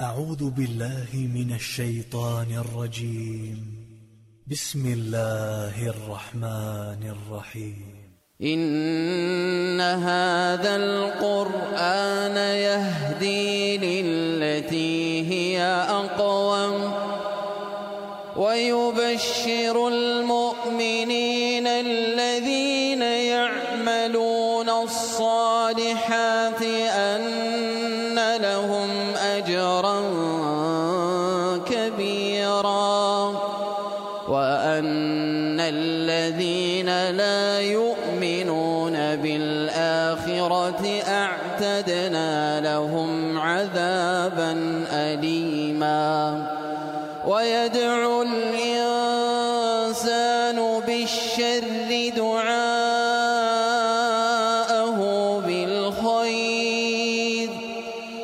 أعوذ بالله من الشيطان الرجيم. بسم الله الرحمن الرحيم. إن هذا القرآن يهدي للتي هي أقوم ويبشر المؤمنين الذين يعملون الصالحات أن لهم أجرا كبيرا وأن الذين لا يؤمنون بالآخرة أعتدنا لهم عذابا أليما ويدعو الإنسان بالشر دعاءه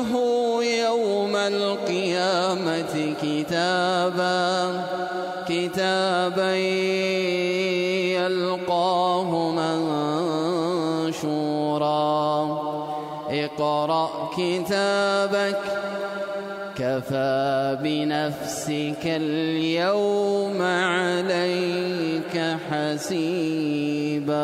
له يوم القيامة كتابا كتابا يلقاه منشورا. اقرأ كتابك كفى بنفسك اليوم عليك حسيبا.